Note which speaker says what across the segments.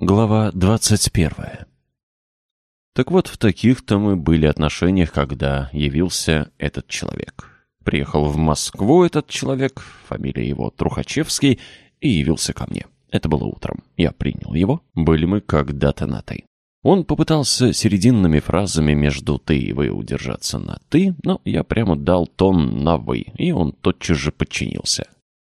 Speaker 1: Глава двадцать первая. Так вот, в таких-то мы были отношениях, когда явился этот человек. Приехал в Москву этот человек, фамилия его Трухачевский, и явился ко мне. Это было утром. Я принял его. Были мы когда-то на «ты». Он попытался серединными фразами между «ты» и «вы» удержаться на «ты», но я прямо дал тон на «вы», и он тотчас же подчинился.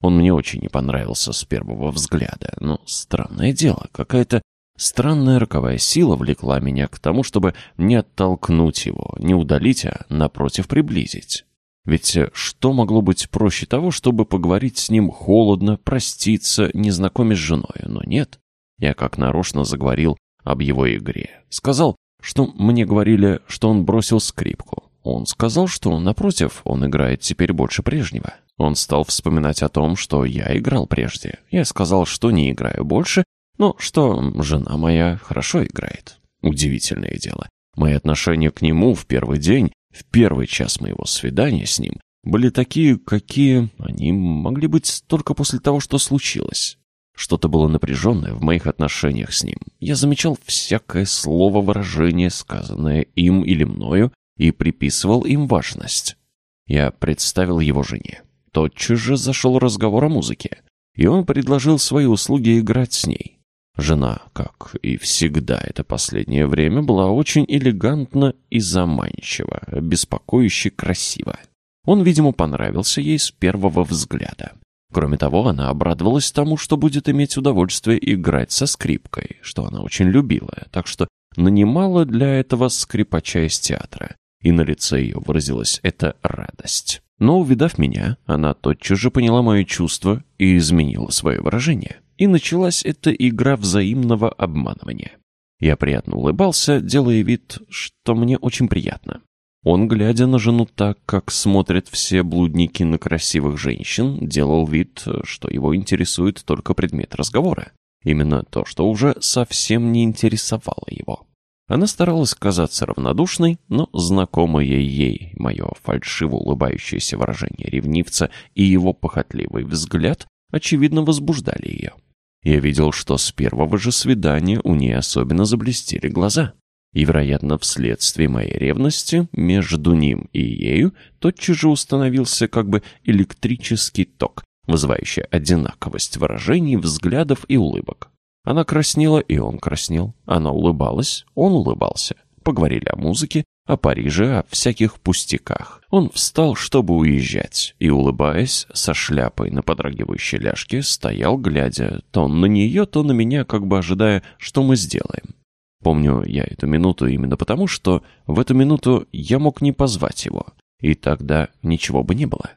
Speaker 1: Он мне очень не понравился с первого взгляда, но странное дело, какая-то странная роковая сила влекла меня к тому, чтобы не оттолкнуть его, не удалить, а напротив приблизить. Ведь что могло быть проще того, чтобы поговорить с ним холодно, проститься, не знакомясь с женой? Но нет. Я как нарочно заговорил об его игре. Сказал, что мне говорили, что он бросил скрипку. Он сказал, что, напротив, он играет теперь больше прежнего. Он стал вспоминать о том, что я играл прежде. Я сказал, что не играю больше, но что жена моя хорошо играет. Удивительное дело. Мои отношения к нему в первый день, в первый час моего свидания с ним, были такие, какие они могли быть только после того, что случилось. Что-то было напряженное в моих отношениях с ним. Я замечал всякое слово, выражение, сказанное им или мною, и приписывал им важность. Я представил его жене тотчас же зашел разговор о музыке, и он предложил свои услуги играть с ней. Жена, как и всегда это последнее время, была очень элегантна и заманчива, беспокоюще красива. Он, видимо, понравился ей с первого взгляда. Кроме того, она обрадовалась тому, что будет иметь удовольствие играть со скрипкой, что она очень любила, так что нанимала для этого скрипача из театра, и на лице ее выразилась эта радость. Но, увидав меня, она тотчас же поняла мои чувства и изменила свое выражение. И началась эта игра взаимного обманывания. Я приятно улыбался, делая вид, что мне очень приятно. Он, глядя на жену так, как смотрят все блудники на красивых женщин, делал вид, что его интересует только предмет разговора. Именно то, что уже совсем не интересовало его. Она старалась казаться равнодушной, но знакомое ей мое фальшиво улыбающееся выражение ревнивца и его похотливый взгляд очевидно возбуждали ее. Я видел, что с первого же свидания у нее особенно заблестели глаза. И, вероятно, вследствие моей ревности между ним и ею тотчас же установился как бы электрический ток, вызывающий одинаковость выражений, взглядов и улыбок. Она краснела, и он краснел. Она улыбалась, он улыбался. Поговорили о музыке, о Париже, о всяких пустяках. Он встал, чтобы уезжать, и, улыбаясь, со шляпой на подрагивающей ляжке, стоял, глядя то на нее, то на меня, как бы ожидая, что мы сделаем. Помню я эту минуту именно потому, что в эту минуту я мог не позвать его, и тогда ничего бы не было.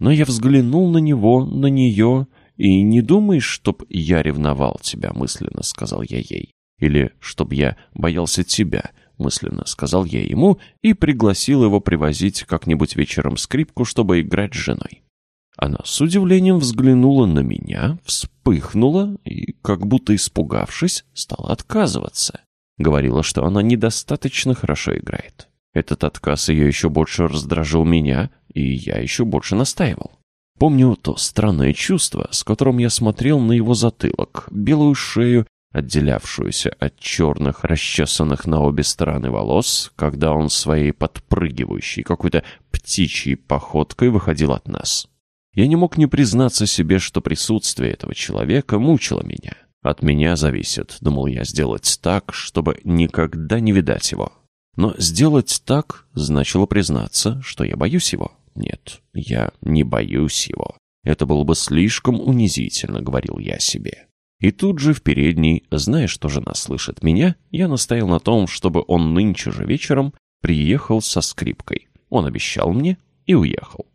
Speaker 1: Но я взглянул на него, на нее, «И не думаешь, чтоб я ревновал тебя?» — мысленно сказал я ей. «Или чтоб я боялся тебя?» — мысленно сказал я ему и пригласил его привозить как-нибудь вечером скрипку, чтобы играть с женой. Она с удивлением взглянула на меня, вспыхнула и, как будто испугавшись, стала отказываться. Говорила, что она недостаточно хорошо играет. Этот отказ ее еще больше раздражил меня, и я еще больше настаивал. Помню то странное чувство, с которым я смотрел на его затылок, белую шею, отделявшуюся от черных, расчесанных на обе стороны волос, когда он своей подпрыгивающей, какой-то птичьей походкой выходил от нас. Я не мог не признаться себе, что присутствие этого человека мучило меня. От меня зависит, думал я, сделать так, чтобы никогда не видать его. Но сделать так значило признаться, что я боюсь его. Нет, я не боюсь его. Это было бы слишком унизительно, говорил я себе. И тут же в передней, зная, что жена слышит меня, я настоял на том, чтобы он нынче же вечером приехал со скрипкой. Он обещал мне и уехал.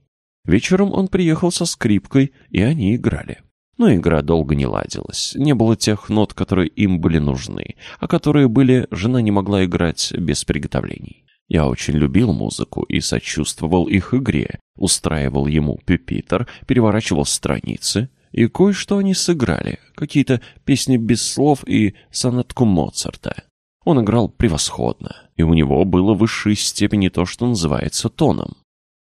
Speaker 1: Вечером он приехал со скрипкой, и они играли. Но игра долго не ладилась. Не было тех нот, которые им были нужны, а которые были, жена не могла играть без приготовлений. Я очень любил музыку и сочувствовал их игре, устраивал ему пюпитр, переворачивал страницы, и кое-что они сыграли, какие-то песни без слов и сонатку Моцарта. Он играл превосходно, и у него было в высшей степени то, что называется тоном.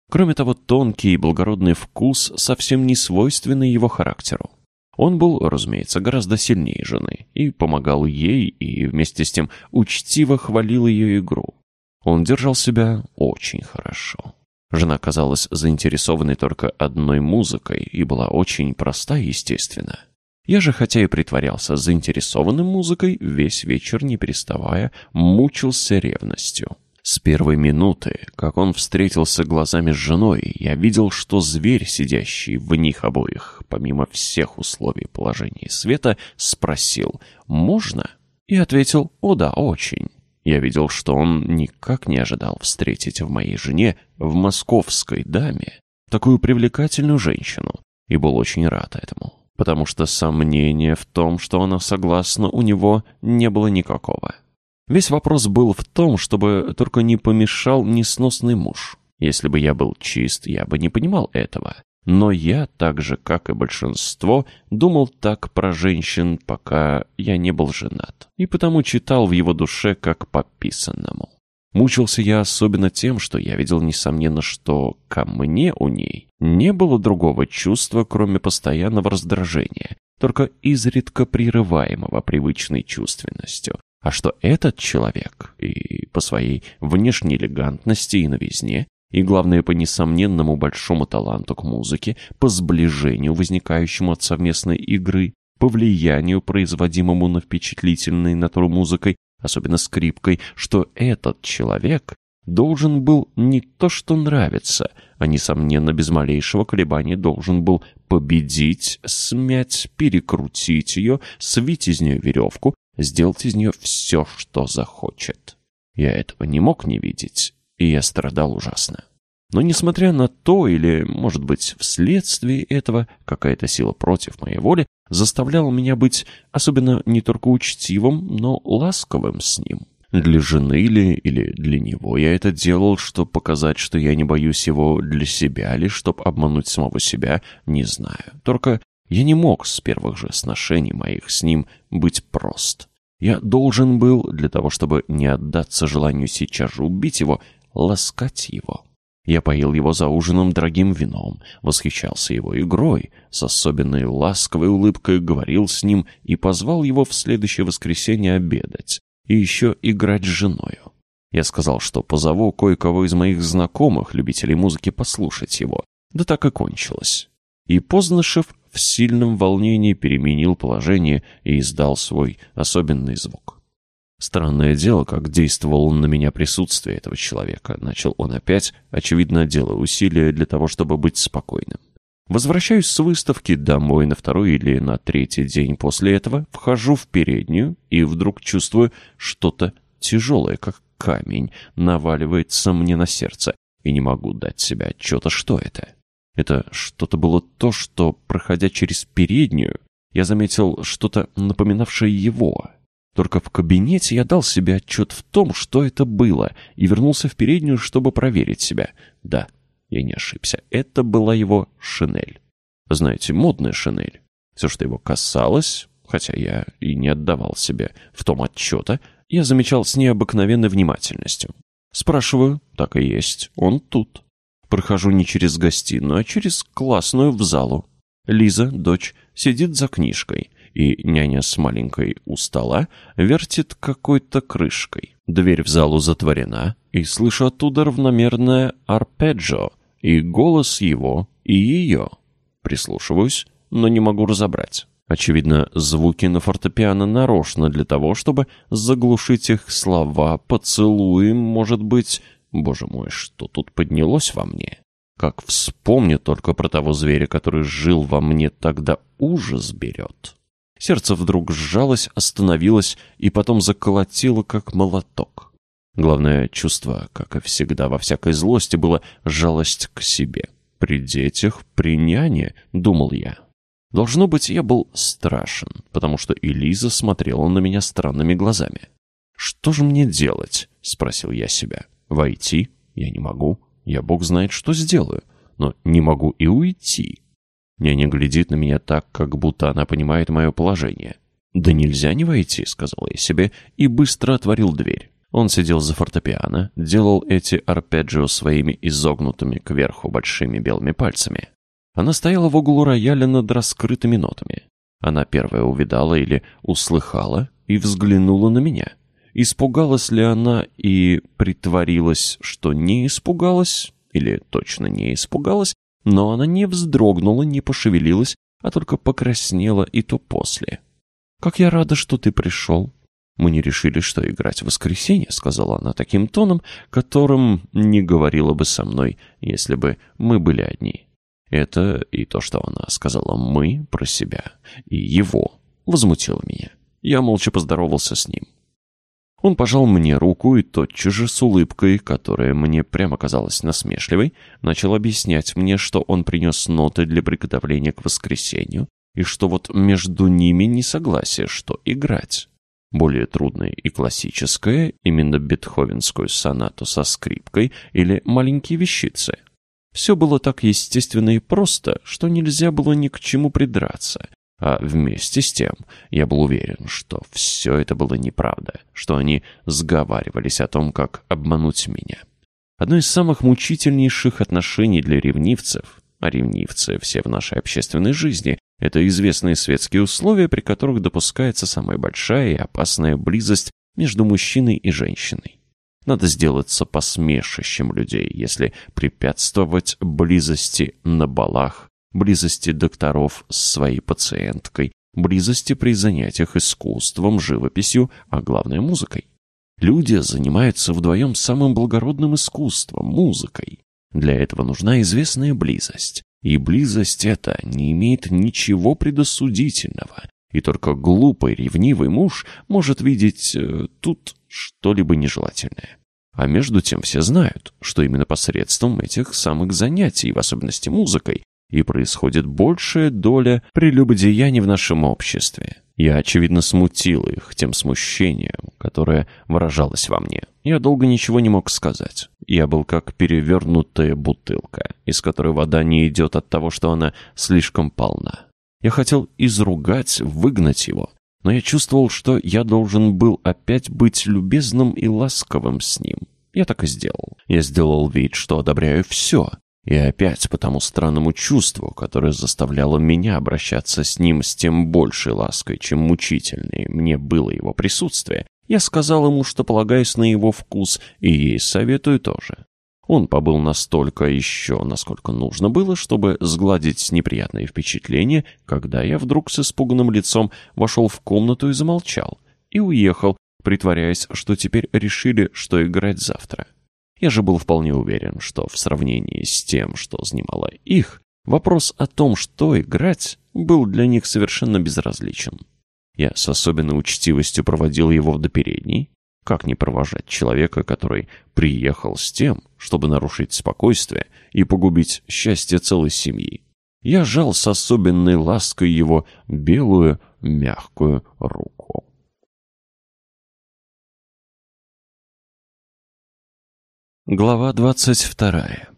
Speaker 1: Кроме того, тонкий и благородный вкус совсем не свойственный его характеру. Он был, разумеется, гораздо сильнее жены и помогал ей, и вместе с тем учтиво хвалил ее игру. Он держал себя очень хорошо. Жена казалась заинтересованной только одной музыкой и была очень проста и естественна. Я же, хотя и притворялся заинтересованным музыкой, весь вечер, не переставая, мучился ревностью. С первой минуты, как он встретился глазами с женой, я видел, что зверь, сидящий в них обоих, помимо всех условий положения света, спросил «Можно?» и ответил «О да, очень». Я видел, что он никак не ожидал встретить в моей жене, в московской даме, такую привлекательную женщину, и был очень рад этому, потому что сомнения в том, что она согласна, у него не было никакого. Весь вопрос был в том, чтобы только не помешал несносный муж. Если бы я был чист, я бы не понимал этого. Но я, так же, как и большинство, думал так про женщин, пока я не был женат. И потому читал в его душе как по писанному. Мучился я особенно тем, что я видел, несомненно, что ко мне у ней не было другого чувства, кроме постоянного раздражения, только изредка прерываемого привычной чувственностью, а что этот человек и по своей внешней элегантности и новизне, и, главное, по несомненному большому таланту к музыке, по сближению, возникающему от совместной игры, по влиянию, производимому на впечатлительной натуру музыкой, особенно скрипкой, что этот человек должен был не то что нравиться, а, несомненно, без малейшего колебания должен был победить, смять, перекрутить ее, свить из нее веревку, сделать из нее все, что захочет. Я этого не мог не видеть, и я страдал ужасно. Но несмотря на то, или, может быть, вследствие этого, какая-то сила против моей воли заставляла меня быть особенно не только учтивым, но ласковым с ним. Для жены ли или для него я это делал, чтобы показать, что я не боюсь его для себя ли, чтобы обмануть самого себя, не знаю. Только я не мог с первых же сношений моих с ним быть прост. Я должен был, для того, чтобы не отдаться желанию сейчас же убить его, ласкать его. Я поил его за ужином дорогим вином, восхищался его игрой, с особенной ласковой улыбкой говорил с ним и позвал его в следующее воскресенье обедать и еще играть с женою. Я сказал, что позову кое-кого из моих знакомых, любителей музыки, послушать его. Да так и кончилось. И Познышев в сильном волнении переменил положение и издал свой особенный звук. Странное дело, как действовало на меня присутствие этого человека. Начал он опять, очевидно, делая усилия для того, чтобы быть спокойным. Возвращаюсь с выставки домой на второй или на третий день после этого, вхожу в переднюю и вдруг чувствую что-то тяжелое, как камень, наваливается мне на сердце, и не могу дать себе отчета, что это. Это что-то было то, что, проходя через переднюю, я заметил что-то напоминавшее его. Только в кабинете я дал себе отчет в том, что это было, и вернулся в переднюю, чтобы проверить себя. Да, я не ошибся, это была его шинель. Знаете, модная шинель. Все, что его касалось, хотя я и не отдавал себе в том отчета, я замечал с необыкновенной внимательностью. Спрашиваю, так и есть, он тут. Прохожу не через гостиную, а через классную в залу. Лиза, дочь, сидит за книжкой, и няня с маленькой у стола вертит какой-то крышкой. Дверь в залу затворена, и слышу оттуда равномерное арпеджио, и голос его, и ее. Прислушиваюсь, но не могу разобрать. Очевидно, звуки на фортепиано нарочно для того, чтобы заглушить их слова, поцелуем, может быть, Боже мой, что тут поднялось во мне? Как вспомню только про того зверя, который жил во мне, тогда ужас берет. Сердце вдруг сжалось, остановилось и потом заколотило, как молоток. Главное чувство, как и всегда во всякой злости, было жалость к себе. При детях, при няне, думал я. Должно быть, я был страшен, потому что Элиза смотрела на меня странными глазами. «Что же мне делать?» — спросил я себя. Войти я не могу. Я бог знает, что сделаю. Но не могу и уйти. Няня глядит на меня так, как будто она понимает мое положение. «Да нельзя не войти», — сказал я себе, и быстро отворил дверь. Он сидел за фортепиано, делал эти арпеджио своими изогнутыми кверху большими белыми пальцами. Она стояла в углу рояля над раскрытыми нотами. Она первая увидала или услыхала и взглянула на меня. Испугалась ли она и притворилась, что не испугалась, или точно не испугалась, но она не вздрогнула, не пошевелилась, а только покраснела и то после. «Как я рада, что ты пришел!» «Мы не решили, что играть в воскресенье», — сказала она таким тоном, которым не говорила бы со мной, если бы мы были одни. Это и то, что она сказала «мы» про себя, и его, возмутило меня. Я молча поздоровался с ним. Он пожал мне руку и тотчас же с улыбкой, которая мне прямо казалась насмешливой, начал объяснять мне, что он принес ноты для приготовления к воскресенью, и что вот между ними несогласие, что играть. Более трудное и классическое, именно бетховенскую сонату со скрипкой или маленькие вещицы. Все было так естественно и просто, что нельзя было ни к чему придраться, а вместе с тем я был уверен, что все это было неправда, что они сговаривались о том, как обмануть меня. Одно из самых мучительнейших отношений для ревнивцев, а ревнивцы все в нашей общественной жизни, это известные светские условия, при которых допускается самая большая и опасная близость между мужчиной и женщиной. Надо сделаться посмешищем людей, если препятствовать близости на балах близости докторов с своей пациенткой, близости при занятиях искусством, живописью, а главное музыкой. Люди занимаются вдвоем самым благородным искусством, музыкой. Для этого нужна известная близость. И близость эта не имеет ничего предосудительного. И только глупый, ревнивый муж может видеть э, тут что-либо нежелательное. А между тем все знают, что именно посредством этих самых занятий, в особенности музыкой, и происходит большая доля прелюбодеяний в нашем обществе. Я, очевидно, смутил их тем смущением, которое выражалось во мне. Я долго ничего не мог сказать. Я был как перевернутая бутылка, из которой вода не идет от того, что она слишком полна. Я хотел изругать, выгнать его, но я чувствовал, что я должен был опять быть любезным и ласковым с ним. Я так и сделал. Я сделал вид, что одобряю все, и опять по тому странному чувству, которое заставляло меня обращаться с ним с тем большей лаской, чем мучительной мне было его присутствие, я сказал ему, что полагаюсь на его вкус, и ей советую тоже. Он побыл настолько еще, насколько нужно было, чтобы сгладить неприятные впечатления, когда я вдруг с испуганным лицом вошел в комнату и замолчал, и уехал, притворяясь, что теперь решили, что играть завтра. Я же был вполне уверен, что в сравнении с тем, что занимало их, вопрос о том, что играть, был для них совершенно безразличен. Я с особенной учтивостью проводил его до передней. Как не провожать человека, который приехал с тем, чтобы нарушить спокойствие и погубить счастье целой семьи? Я жал с особенной лаской его белую, мягкую руку. Глава двадцать вторая.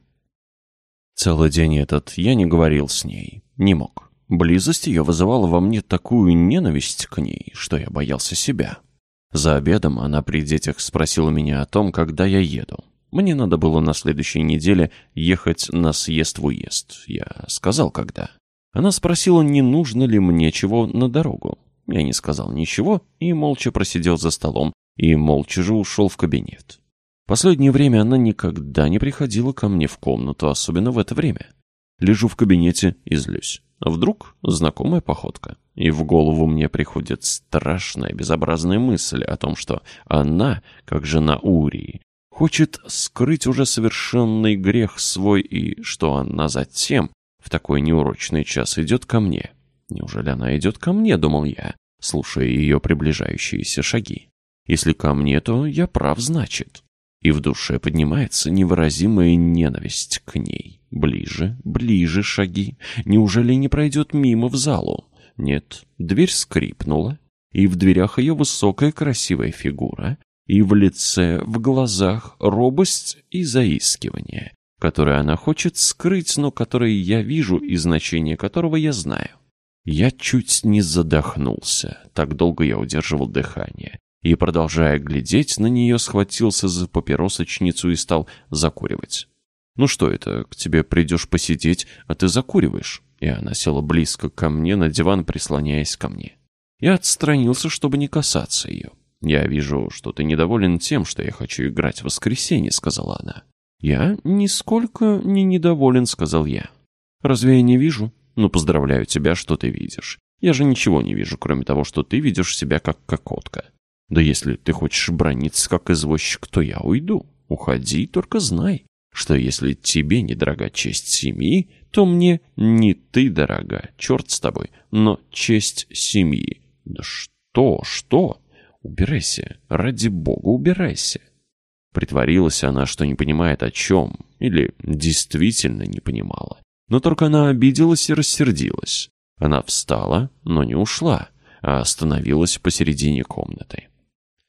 Speaker 1: Целый день этот я не говорил с ней, не мог. Близость ее вызывала во мне такую ненависть к ней, что я боялся себя. За обедом она при детях спросила меня о том, когда я еду. Мне надо было на следующей неделе ехать на съезд в уезд. Я сказал, когда. Она спросила, не нужно ли мне чего на дорогу. Я не сказал ничего и молча просидел за столом, и молча же ушел в кабинет. Последнее время она никогда не приходила ко мне в комнату, особенно в это время. Лежу в кабинете и злюсь. А вдруг знакомая походка. И в голову мне приходит страшная безобразная мысль о том, что она, как жена Урии, хочет скрыть уже совершенный грех свой и что она затем в такой неурочный час идет ко мне. Неужели она идет ко мне, думал я, слушая ее приближающиеся шаги. Если ко мне, то я прав, значит и в душе поднимается невыразимая ненависть к ней. Ближе, ближе шаги. Неужели не пройдет мимо в залу? Нет, дверь скрипнула, и в дверях ее высокая красивая фигура, и в лице, в глазах робость и заискивание, которое она хочет скрыть, но которое я вижу и значение которого я знаю. Я чуть не задохнулся, так долго я удерживал дыхание, и, продолжая глядеть на нее, схватился за папиросочницу и стал закуривать. «Ну что это, к тебе придешь посидеть, а ты закуриваешь? И она села близко ко мне на диван, прислоняясь ко мне. Я отстранился, чтобы не касаться ее. «Я вижу, что ты недоволен тем, что я хочу играть в воскресенье», — сказала она. «Я нисколько не недоволен», — сказал я. «Разве я не вижу? Ну, поздравляю тебя, что ты видишь. Я же ничего не вижу, кроме того, что ты видишь себя как кокотка. Да если ты хочешь брониться как извозчик, то я уйду. Уходи, только знай, что если тебе не дорога честь семьи, то мне не ты дорога, черт с тобой, но честь семьи. Да что, что? Убирайся, ради бога, убирайся. Притворилась она, что не понимает о чем, или действительно не понимала. Но только она обиделась и рассердилась. Она встала, но не ушла, а остановилась посередине комнаты.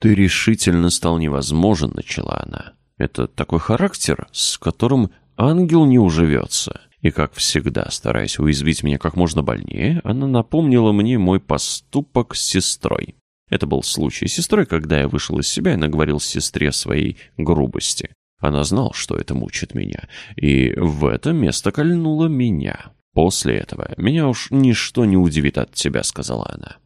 Speaker 1: «Ты решительно стал невозможен», — начала она. «Это такой характер, с которым ангел не уживется». И, как всегда, стараясь уязвить меня как можно больнее, она напомнила мне мой поступок с сестрой. Это был случай с сестрой, когда я вышел из себя и наговорил сестре своей грубости. Она знала, что это мучит меня, и в это место кольнуло меня. После этого меня уж ничто не удивит от тебя, сказала она.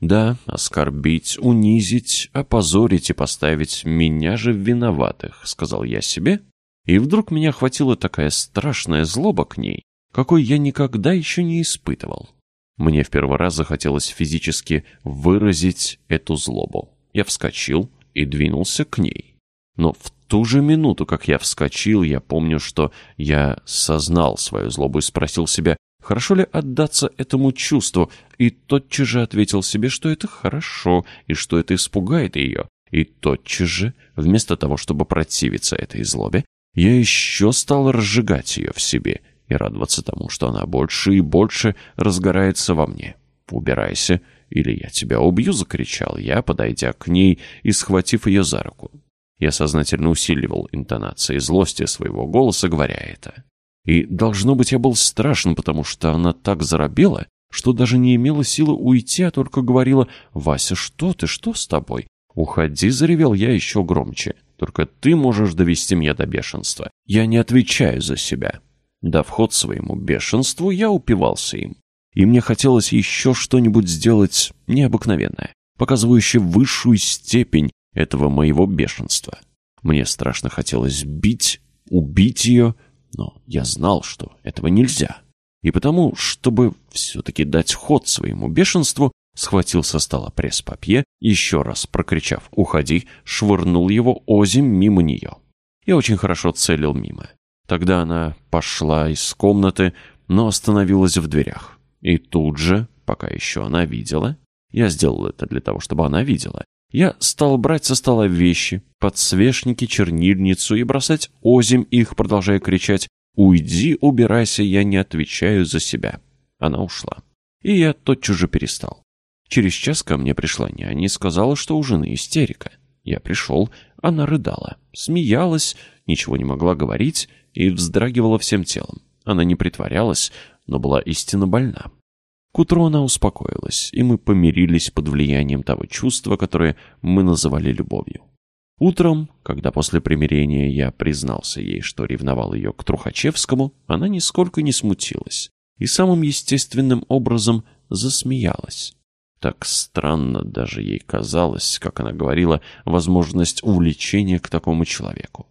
Speaker 1: Да, оскорбить, унизить, опозорить и поставить меня же в виноватых, сказал я себе, и вдруг меня охватила такая страшная злоба к ней, какой я никогда еще не испытывал. Мне в первый раз захотелось физически выразить эту злобу. Я вскочил и двинулся к ней. Но в ту же минуту, как я вскочил, я помню, что я сознал свою злобу и спросил себя, хорошо ли отдаться этому чувству, и тотчас же ответил себе, что это хорошо, и что это испугает ее. И тотчас же, вместо того, чтобы противиться этой злобе, я еще стал разжигать ее в себе и радоваться тому, что она больше и больше разгорается во мне. «Убирайся, или я тебя убью!» — закричал я, подойдя к ней и схватив ее за руку. Я сознательно усиливал интонации злости своего голоса, говоря это. И, должно быть, я был страшен, потому что она так заробела, что даже не имела силы уйти, а только говорила «Вася, что ты, что с тобой?» «Уходи», — заревел я еще громче. «Только ты можешь довести меня до бешенства. Я не отвечаю за себя». Дав ход своему бешенству, я упивался им. И мне хотелось еще что-нибудь сделать необыкновенное, показывающее высшую степень этого моего бешенства. Мне страшно хотелось бить, убить ее, но я знал, что этого нельзя. И потому, чтобы все-таки дать ход своему бешенству, схватил со стола пресс-папье, еще раз прокричав «Уходи!», швырнул его озим мимо нее. Я очень хорошо целил мимо. Тогда она пошла из комнаты, но остановилась в дверях. И тут же, пока еще она видела, я сделал это для того, чтобы она видела, я стал брать со стола вещи, подсвечники, чернильницу и бросать озим их, продолжая кричать «Уйди, убирайся, я не отвечаю за себя». Она ушла. И я тотчас же перестал. Через час ко мне пришла няня и сказала, что у жены истерика. Я пришел, она рыдала, смеялась, ничего не могла говорить и вздрагивала всем телом. Она не притворялась, но была истинно больна. К утру она успокоилась, и мы помирились под влиянием того чувства, которое мы называли любовью. Утром, когда после примирения я признался ей, что ревновал ее к Трухачевскому, она нисколько не смутилась и самым естественным образом засмеялась. Так странно даже ей казалось, как она говорила, возможность увлечения к такому человеку.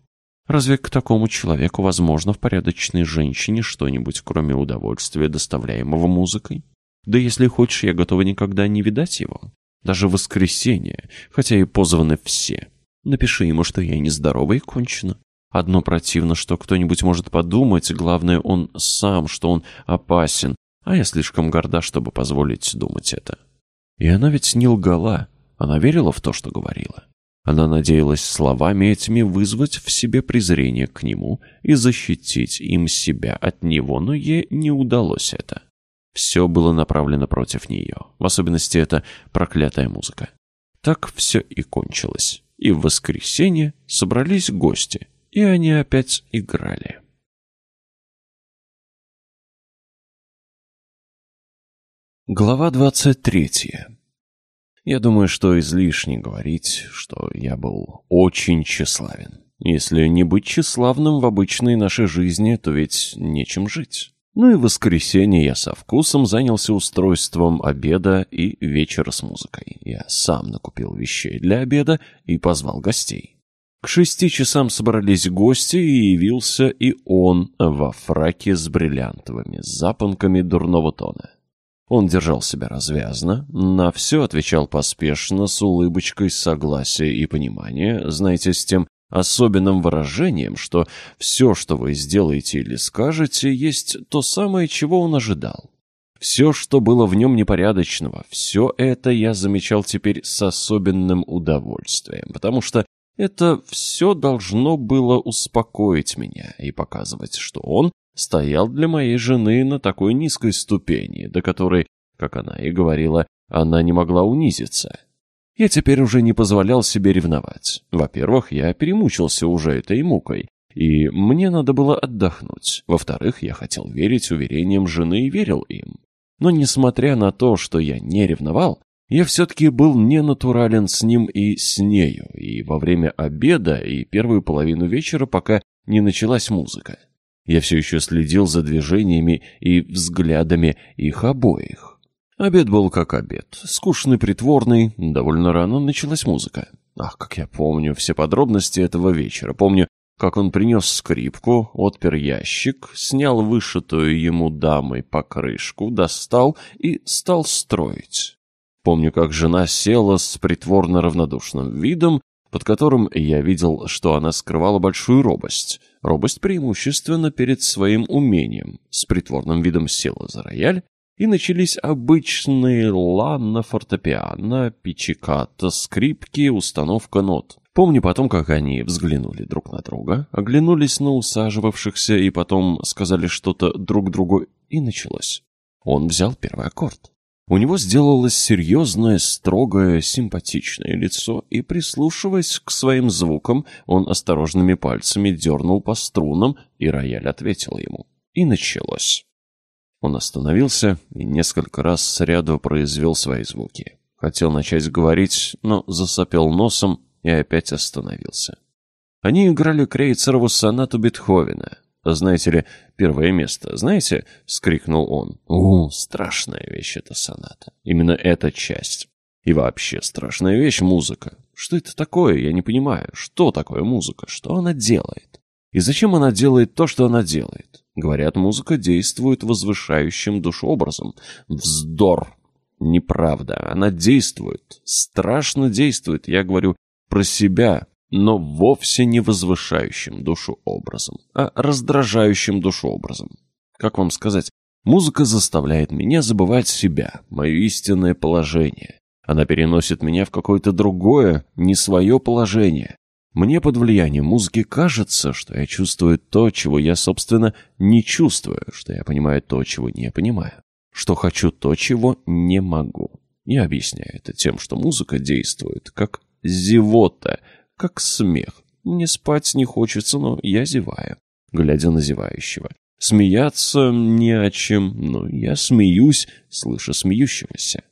Speaker 1: Разве к такому человеку возможно в порядочной женщине что-нибудь, кроме удовольствия, доставляемого музыкой? Да если хочешь, я готова никогда не видать его. Даже в воскресенье, хотя и позваны все. Напиши ему, что я нездорова и кончена. Одно противно, что кто-нибудь может подумать, главное, он сам, что он опасен, а я слишком горда, чтобы позволить думать это. И она ведь не лгала, она верила в то, что говорила. Она надеялась словами этими вызвать в себе презрение к нему и защитить им себя от него, но ей не удалось это. Все было направлено против нее, в особенности эта проклятая музыка. Так все и кончилось. И в воскресенье собрались гости, и они опять играли. Глава двадцать третья я думаю, что излишне говорить, что я был очень тщеславен. Если не быть тщеславным в обычной нашей жизни, то ведь нечем жить. Ну и в воскресенье я со вкусом занялся устройством обеда и вечера с музыкой. Я сам накупил вещей для обеда и позвал гостей. К шести часам собрались гости, и явился и он во фраке с бриллиантовыми запонками дурного тона. Он держал себя развязно, на все отвечал поспешно, с улыбочкой согласия и понимания, знаете, с тем особенным выражением, что все, что вы сделаете или скажете, есть то самое, чего он ожидал. Все, что было в нем непорядочного, все это я замечал теперь с особенным удовольствием, потому что это все должно было успокоить меня и показывать, что он стоял для моей жены на такой низкой ступени, до которой, как она и говорила, она не могла унизиться. Я теперь уже не позволял себе ревновать. Во-первых, я перемучился уже этой мукой, и мне надо было отдохнуть. Во-вторых, я хотел верить уверениям жены и верил им. Но несмотря на то, что я не ревновал, я все-таки был ненатурален с ним и с нею, и во время обеда, и первую половину вечера, пока не началась музыка. Я все еще следил за движениями и взглядами их обоих. Обед был как обед. Скучный, притворный. Довольно рано началась музыка. Ах, как я помню все подробности этого вечера. Помню, как он принес скрипку, отпер ящик, снял вышитую ему дамой покрышку, достал и стал строить. Помню, как жена села с притворно равнодушным видом, под которым я видел, что она скрывала большую робость. Робость преимущественно перед своим умением. С притворным видом села за рояль и начались обычные ла на фортепиано, пичиката, скрипки, установка нот. Помню потом, как они взглянули друг на друга, оглянулись на усаживавшихся и потом сказали что-то друг другу, и началось. Он взял первый аккорд. У него сделалось серьезное, строгое, симпатичное лицо, и, прислушиваясь к своим звукам, он осторожными пальцами дернул по струнам, и рояль ответил ему. И началось. Он остановился и несколько раз сряду произвел свои звуки. Хотел начать говорить, но засопел носом и опять остановился. Они играли Крейцерову сонату Бетховена. «Знаете ли, первое место, знаете?» — скрикнул он. «У, страшная вещь эта соната. Именно эта часть. И вообще страшная вещь — музыка. Что это такое, я не понимаю. Что такое музыка? Что она делает? И зачем она делает то, что она делает? Говорят, музыка действует возвышающим душу образом. Вздор! Неправда. Она действует. Страшно действует. Я говорю про себя, но вовсе не возвышающим душу образом, а раздражающим душу образом. Как вам сказать? Музыка заставляет меня забывать себя, мое истинное положение. Она переносит меня в какое-то другое, не свое положение. Мне под влиянием музыки кажется, что я чувствую то, чего я, собственно, не чувствую, что я понимаю то, чего не понимаю, что хочу то, чего не могу. Я объясняю это тем, что музыка действует как зевота, как смех. Мне спать не хочется, но я зеваю, глядя на зевающего. Смеяться не о чем, но я смеюсь, слыша смеющегося.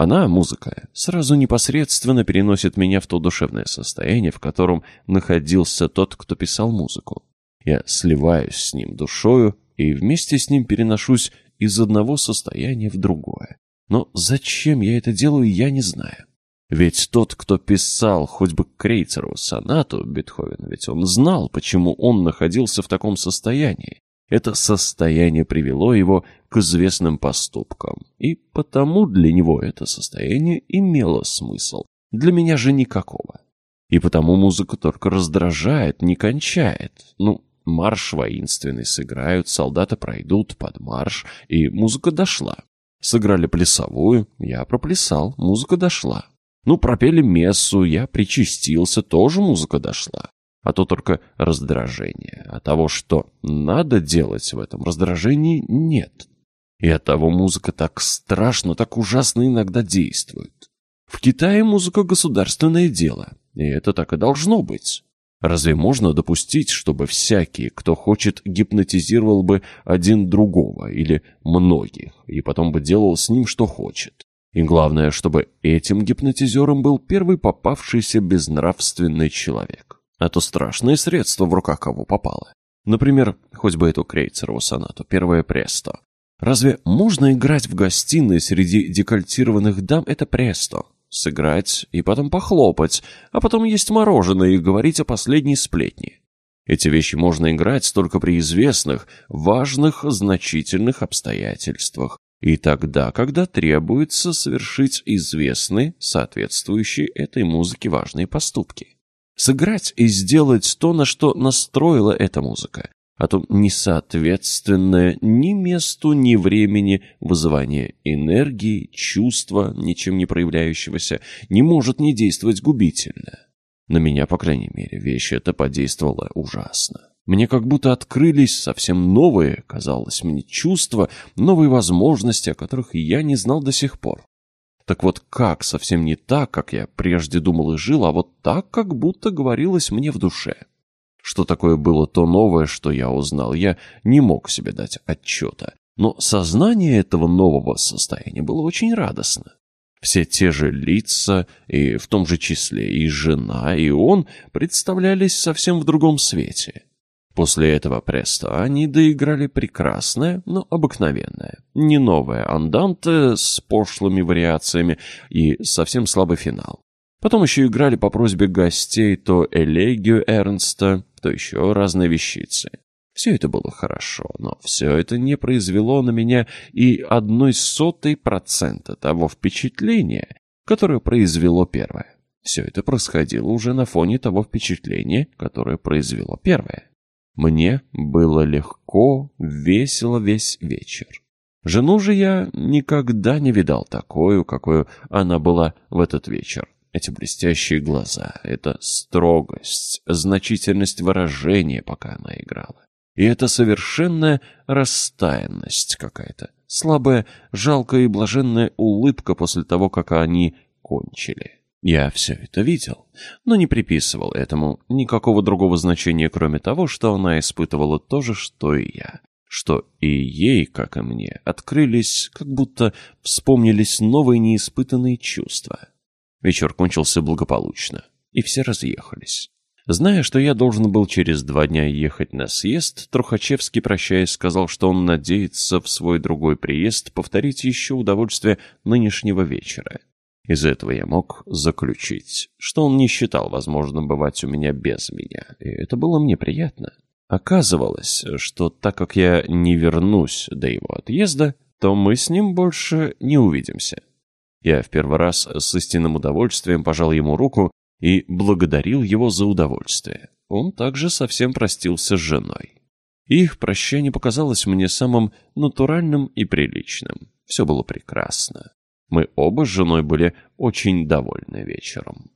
Speaker 1: Она, музыка, сразу непосредственно переносит меня в то душевное состояние, в котором находился тот, кто писал музыку. Я сливаюсь с ним душою и вместе с ним переношусь из одного состояния в другое. Но зачем я это делаю, я не знаю. Ведь тот, кто писал хоть бы Крейцеру сонату Бетховен, ведь он знал, почему он находился в таком состоянии. Это состояние привело его к известным поступкам, и потому для него это состояние имело смысл, для меня же никакого. И потому музыка только раздражает, не кончает. Ну, марш воинственный сыграют, солдаты пройдут под марш, и музыка дошла. Сыграли плясовую, я проплясал, музыка дошла. Ну, пропели мессу, я причастился, тоже музыка дошла а то только раздражение. А того, что надо делать в этом раздражении, нет. И от того музыка так страшно, так ужасно иногда действует. В Китае музыка государственное дело, и это так и должно быть. Разве можно допустить, чтобы всякий, кто хочет, гипнотизировал бы один другого или многих, и потом бы делал с ним, что хочет? И главное, чтобы этим гипнотизером был первый попавшийся безнравственный человек. А то страшное средство в руках кого попало. Например, хоть бы эту Крейцерову сонату, первое престо. Разве можно играть в гостиной среди декольтированных дам это престо? Сыграть и потом похлопать, а потом есть мороженое и говорить о последней сплетне. Эти вещи можно играть только при известных, важных, значительных обстоятельствах, и тогда, когда требуется совершить известные, соответствующие этой музыке важные поступки. Сыграть и сделать то, на что настроила эта музыка, а то несоответственное ни месту, ни времени вызывание энергии, чувства, ничем не проявляющегося, не может не действовать губительно. На меня, по крайней мере, вещь эта подействовала ужасно. Мне как будто открылись совсем новые, казалось мне, чувства, новые возможности, о которых я не знал до сих пор. Так вот как, совсем не так, как я прежде думал и жил, а вот так, как будто говорилось мне в душе. Что такое было то новое, что я узнал, я не мог себе дать отчета. Но сознание этого нового состояния было очень радостно. Все те же лица, и в том же числе и жена, и он представлялись совсем в другом свете. После этого преста они доиграли прекрасное, но обыкновенное. Не новое анданте с пошлыми вариациями и совсем слабый финал. Потом еще играли по просьбе гостей то элегию Эрнста, то еще разные вещицы. Все это было хорошо, но все это не произвело на меня и одной сотой процента того впечатления, которое произвело первое. Все это происходило уже на фоне того впечатления, которое произвело первое. Мне было легко, весело весь вечер. Жену же я никогда не видал такую, какую она была в этот вечер. Эти блестящие глаза, эта строгость, значительность выражения, пока она играла. И эта совершенная растаянность какая-то, слабая, жалкая и блаженная улыбка после того, как они кончили. Я все это видел, но не приписывал этому никакого другого значения, кроме того, что она испытывала то же, что и я. Что и ей, как и мне, открылись, как будто вспомнились новые неиспытанные чувства. Вечер кончился благополучно, и все разъехались. Зная, что я должен был через два дня ехать на съезд, Трухачевский, прощаясь, сказал, что он надеется в свой другой приезд повторить еще удовольствие нынешнего вечера. Из этого я мог заключить, что он не считал возможным бывать у меня без меня, и это было мне приятно. Оказывалось, что так как я не вернусь до его отъезда, то мы с ним больше не увидимся. Я в первый раз с истинным удовольствием пожал ему руку и благодарил его за удовольствие. Он также совсем простился с женой. Их прощание показалось мне самым натуральным и приличным. Все было прекрасно. Мы оба с женой были очень довольны вечером.